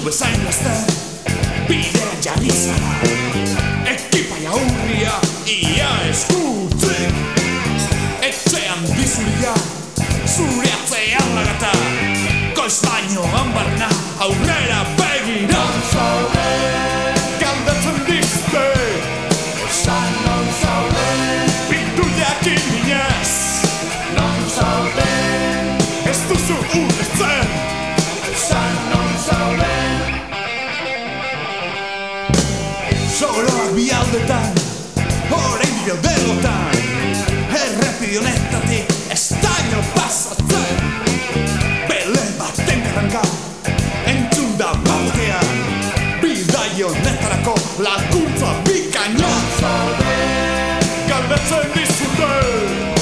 tu besar en la estar, pide a aldetan Horein dio degotan Errepide honetatik Ez daño pasatzen. Bele baten erranka Entzun da batean Bidai honetarako Laguntza bikaina. Zauden, Galdetzen dizute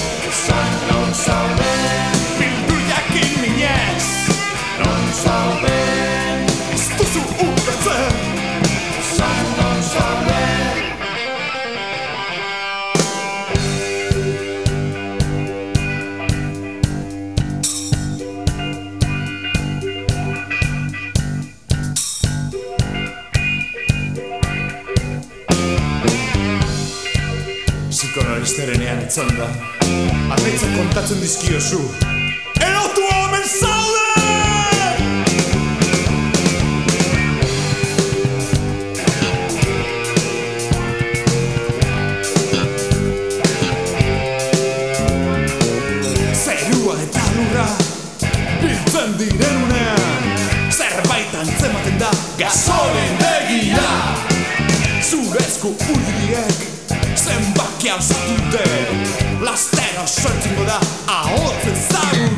Psikologisteren etzan da. Ametzak kontatzen dizkiozu. Erotu omen zaude! Zerua eta lurra Biltzen diren Zure esku urdiriek Zenbakia osatu dute Lastero sortzingo da Ahotzen zaguna zauden,